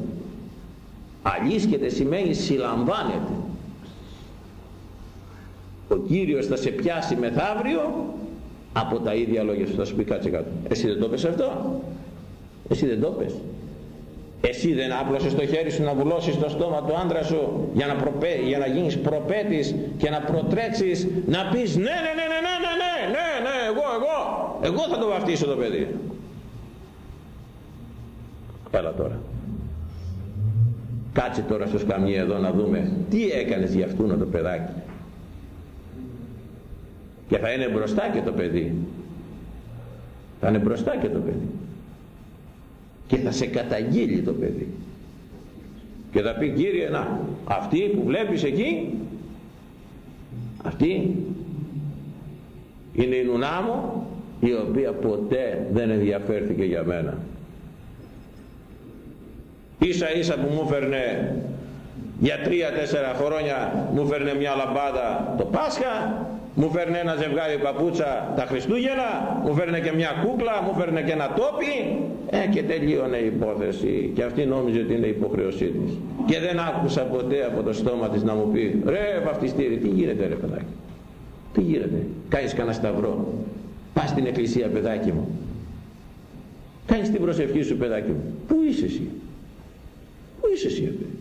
Αλίσκεται σημαίνει συλλαμβάνεται. Ο Κύριος θα σε πιάσει μεθαύριο από τα ίδια λόγια σου. Θα σου πει κάτσε κάτω. Εσύ δεν το πες αυτό. Εσύ δεν το πες εσύ δεν άπλωσες το χέρι σου να βουλώσεις το στόμα του άντρα σου για να, προπέ, για να γίνεις προπέτης και να προτρέξεις να πεις ναι ναι ναι ναι ναι ναι ναι ναι ναι εγώ εγώ εγώ θα το βαφτίσω το παιδί έλα τώρα. Κάτσε τώρα στο σκαμί εδώ να δούμε τι έκανες για αυτού το παιδάκι. Και θα είναι μπροστά και το παιδί. Θα είναι μπροστά και το παιδί και θα σε καταγγείλει το παιδί. Και θα πει Κύριε να αυτή που βλέπεις εκεί αυτή είναι η νουνά μου η οποία ποτέ δεν ενδιαφέρθηκε για μένα ίσα ίσα που μου φέρνε για τρία-τέσσερα χρόνια μου φέρνε μια λαμπάδα το Πάσχα μου φέρνε ένα ζευγάρι παπούτσα τα Χριστούγεννα, μου φέρνε και μια κούκλα, μου φέρνε και ένα τόπι. Ε, και τελείωνε η υπόθεση. Και αυτή νόμιζε ότι είναι η υποχρεωσή της και δεν άκουσα ποτέ από το στόμα της να μου πει ρε βαφτιστήρι τι γίνεται ρε παιδάκι; Τι γίνεται, κάνεις κανένα σταυρό; Πας στην εκκλησία παιδάκι μου. Κάνεις την προσευχή σου παιδάκι μου. Πού είσαι εσύ; Πού είσαι εσύ παιδί;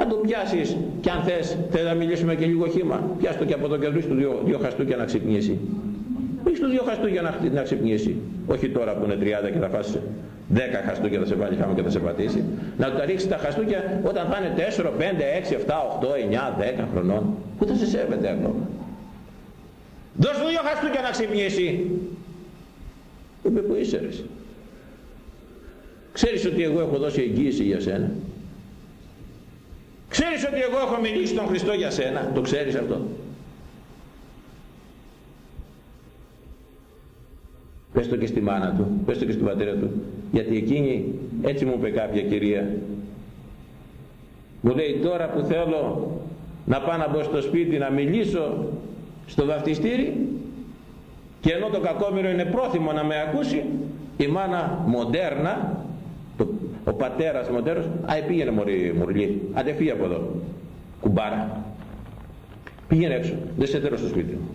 Να τον πιάσεις. Και αν θες θες να μιλήσουμε και λίγο χήμα πιάσ' το και από το κεντρούς του δύο, δύο χαστούκια να ξυπνήσει. Έχεις το δύο χαστούκια να, να ξυπνήσει. Όχι τώρα που είναι 30 και θα φας 10 χαστούκια θα σε βάλει χάμα και θα σε πατήσει. Να τα ρίξεις τα χαστούκια όταν θα είναι 4, 5, 6, 7, 8, 9, 10 χρονών. Που θα σε σέβεται ακόμα. Δώσ' του δύο χαστούκια να ξυπνήσει. Είπε που είσαι ρε ξέρεις ότι εγώ έχω δώσει εγγύηση για σένα Ξέρεις ότι εγώ έχω μιλήσει τον Χριστό για σένα; Το ξέρεις αυτό; Πες το και στη μάνα του. Πες το και στην πατέρα του. Γιατί εκείνη έτσι μου είπε κάποια κυρία. Μου λέει τώρα που θέλω να πάω να μπω στο σπίτι να μιλήσω στο βαφτιστήρι και ενώ το κακόμοιρο είναι πρόθυμο να με ακούσει η μάνα μοντέρνα το, ο πατέρας, ο μοντέρος, α, πήγαινε μωρή μουρλή, άντε φύγε από εδώ, κουμπάρα. Πήγαινε έξω, δεν σε θέλω στο σπίτι μου.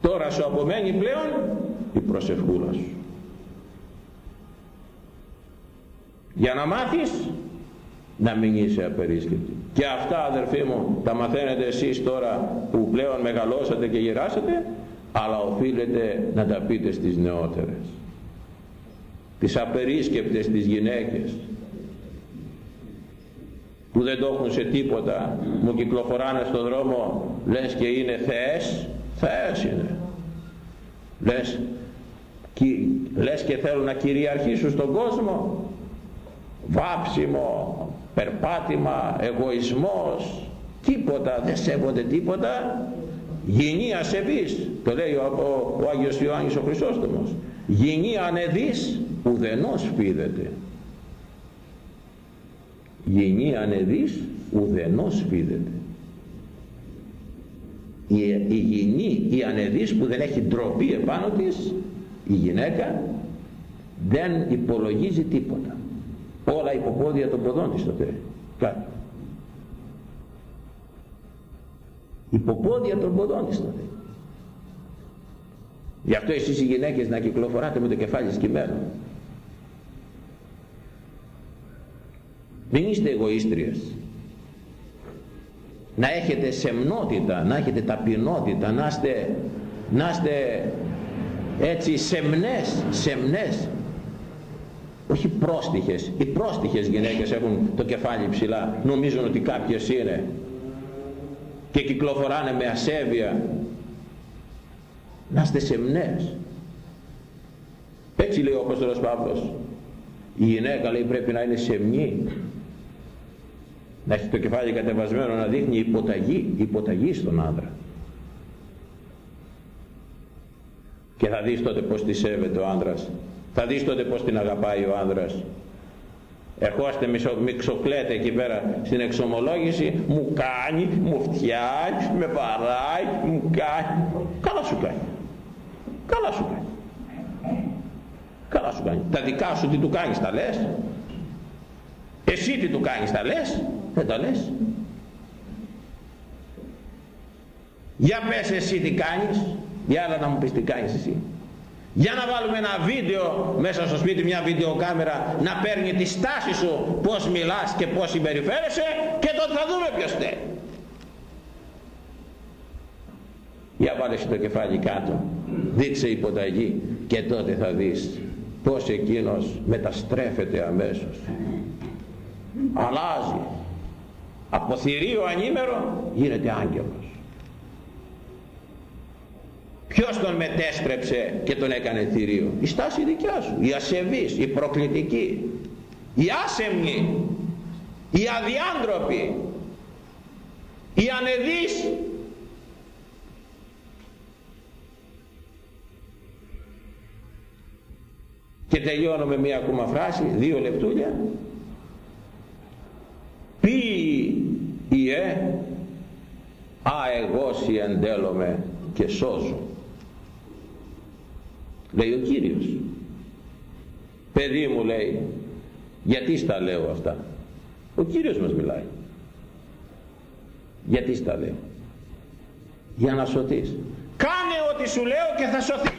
Τώρα σου απομένει πλέον η προσευχούλα σου. Για να μάθεις να μην είσαι απερίσκεπτη. Και αυτά αδερφοί μου τα μαθαίνετε εσείς τώρα που πλέον μεγαλώσατε και γεράσατε αλλά οφείλετε να τα πείτε στις νεότερες. Τις απερίσκεπτες τις γυναίκες που δεν το έχουν σε τίποτα μου κυκλοφοράνε στον δρόμο λες και είναι θεές θεές είναι. Λες, λες και θέλουν να κυριαρχήσουν στον κόσμο. Βάψιμο περπάτημα εγωισμός τίποτα δεν σέβονται τίποτα. Γυνή ασεβής το λέει ο, ο, ο Άγιος Ιωάννης ο Χρυσόστομος γυνή ανεδής ουδενός φίδεται γυνή ανεδής ουδενός φίδεται η, η γυνή η ανεδής που δεν έχει ντροπή επάνω της η γυναίκα δεν υπολογίζει τίποτα. Όλα υποπόδια των ποδών της τότε. Κάτω υποπόδια των ποδών της τότε γι' αυτό εσείς οι γυναίκες να κυκλοφοράτε με το κεφάλι σκυμμένο μην είστε εγωίστριες. Να έχετε σεμνότητα να έχετε ταπεινότητα να είστε, να είστε έτσι σεμνές σεμνές. Όχι πρόστιχες. Οι πρόστιχες γυναίκες έχουν το κεφάλι ψηλά. Νομίζουν ότι κάποιες είναι. Και κυκλοφοράνε με ασέβεια να είστε σεμνές έτσι λέει ο Απόστολος Παύλος. Η γυναίκα λέει πρέπει να είναι σεμνή να έχει το κεφάλι κατεβασμένο να δείχνει υποταγή, υποταγή στον άντρα. Και θα δεις τότε πως τη σέβεται ο άντρας. Θα δεις τότε πως την αγαπάει ο άνδρας ερχόστε μιξοκλέτε εκεί πέρα στην εξομολόγηση. Μου κάνει, μου φτιάει, με παράει, μου κάνει καλά σου κάνει καλά σου κάνει. Καλά σου κάνει. Τα δικά σου τι του κάνεις τα λες; Εσύ τι του κάνεις τα λες; Δεν τα λες. Για πες εσύ τι κάνεις. Για άλλα να μου πεις τι κάνεις εσύ. Για να βάλουμε ένα βίντεο μέσα στο σπίτι, μια βιντεοκάμερα να παίρνει τη στάση σου πως μιλάς και πως συμπεριφέρεσαι και τότε θα δούμε ποιος θέλει. Για βάλε το κεφάλι κάτω, δείξε υποταγή και τότε θα δεις πως εκείνος μεταστρέφεται αμέσως. Αλλάζει. Από θηρίο ανήμερο γίνεται άγγελος. Ποιος τον μετέστρεψε και τον έκανε θηρίο; Η στάση δικιά σου. Η ασεβής, η προκλητική, η άσεμνη, η αδιάντροπη, η ανεδής. Και τελειώνω με μία ακόμα φράση, δύο λεπτούλια. Ποιοι ιε, α εγώ σι εντέλομαι και σώζω λέει ο Κύριος. Παιδί μου λέει γιατί στα λέω αυτά; Ο Κύριος μας μιλάει. Γιατί στα λέω; Για να σωθείς κάνε ό,τι σου λέω και θα σωθείς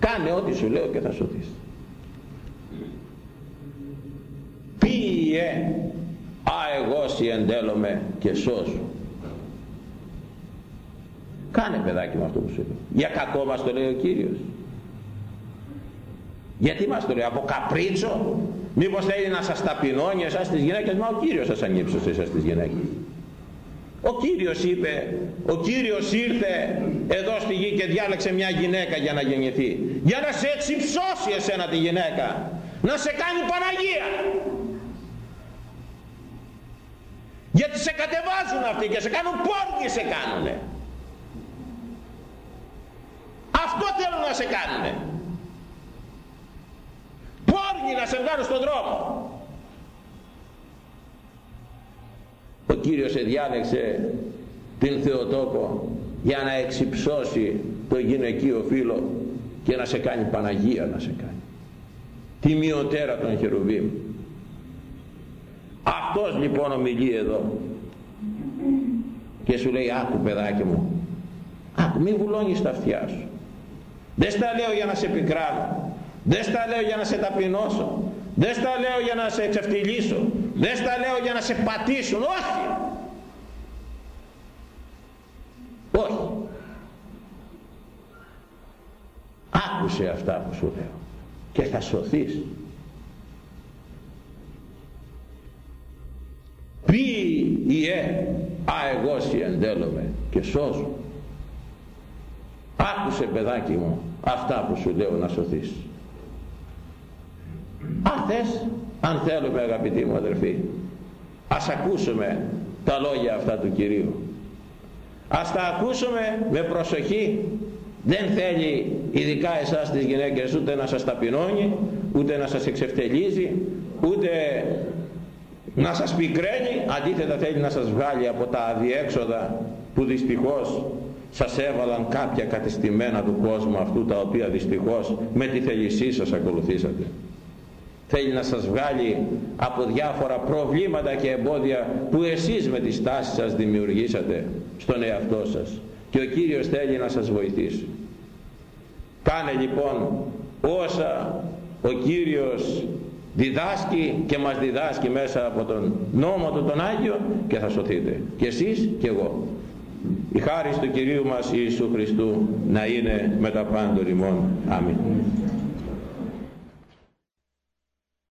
κάνε ό,τι σου λέω και θα σωθείς πήγε α εγώ σι εντέλομαι και σώζω Κάνε παιδάκι με αυτό που σου λέω. Για κακό μας το λέει ο Κύριος. Γιατί μας το λέει, από καπρίτσο. Μήπως θέλει να σας ταπεινώνει εσάς τις γυναίκες, μα ο Κύριος σας ανήψωσε εσάς τις γυναίκες. Ο Κύριος είπε, ο Κύριος ήρθε εδώ στη γη και διάλεξε μια γυναίκα για να γεννηθεί. Για να σε εξυψώσει εσένα τη γυναίκα. Να σε κάνει Παναγία. Γιατί σε κατεβάζουν αυτοί και σε κάνουν πόρνοι σε κάνουνε. Αυτό θέλουν να σε κάνουνε. Πόρνοι να σε βγάλουν στον δρόμο. Ο Κύριος σε διάλεξε την Θεοτόκο για να εξυψώσει το γυναικείο φίλο και να σε κάνει Παναγία να σε κάνει. Τη μειωτέρα των χερουβίμ. Αυτός λοιπόν ομιλεί εδώ και σου λέει άκου παιδάκι μου άκου μην βουλώνεις τα αυτιά σου. Δεν στα λέω για να σε πικράνω. Δεν στα λέω για να σε ταπεινώσω. Δεν στα λέω για να σε εξευτυλίσω δεν στα λέω για να σε πατήσουν. Όχι. Όχι. Άκουσε αυτά που σου λέω και θα σωθείς. Πει ιε α εγώ σι εντέλομαι και σώζω άκουσε παιδάκι μου αυτά που σου λέω να σωθείς. Αν θες αν θέλουμε αγαπητοί μου αδερφοί ας ακούσουμε τα λόγια αυτά του Κυρίου. Ας τα ακούσουμε με προσοχή. Δεν θέλει ειδικά εσάς τις γυναίκες ούτε να σας ταπεινώνει ούτε να σας εξευτελίζει ούτε να σας πικραίνει. Αντίθετα θέλει να σας βγάλει από τα αδιέξοδα που δυστυχώς σας έβαλαν κάποια κατεστημένα του κόσμου αυτού τα οποία δυστυχώς με τη θέλησή σας ακολουθήσατε θέλει να σας βγάλει από διάφορα προβλήματα και εμπόδια που εσείς με τη στάση σας δημιουργήσατε στον εαυτό σας και ο Κύριος θέλει να σας βοηθήσει κάνε λοιπόν όσα ο Κύριος διδάσκει και μας διδάσκει μέσα από τον νόμο του τον Άγιο και θα σωθείτε και εσείς και εγώ η χάρη του Κυρίου μας Ιησού Χριστού να είναι με τα πάντων ημών. Αμήν.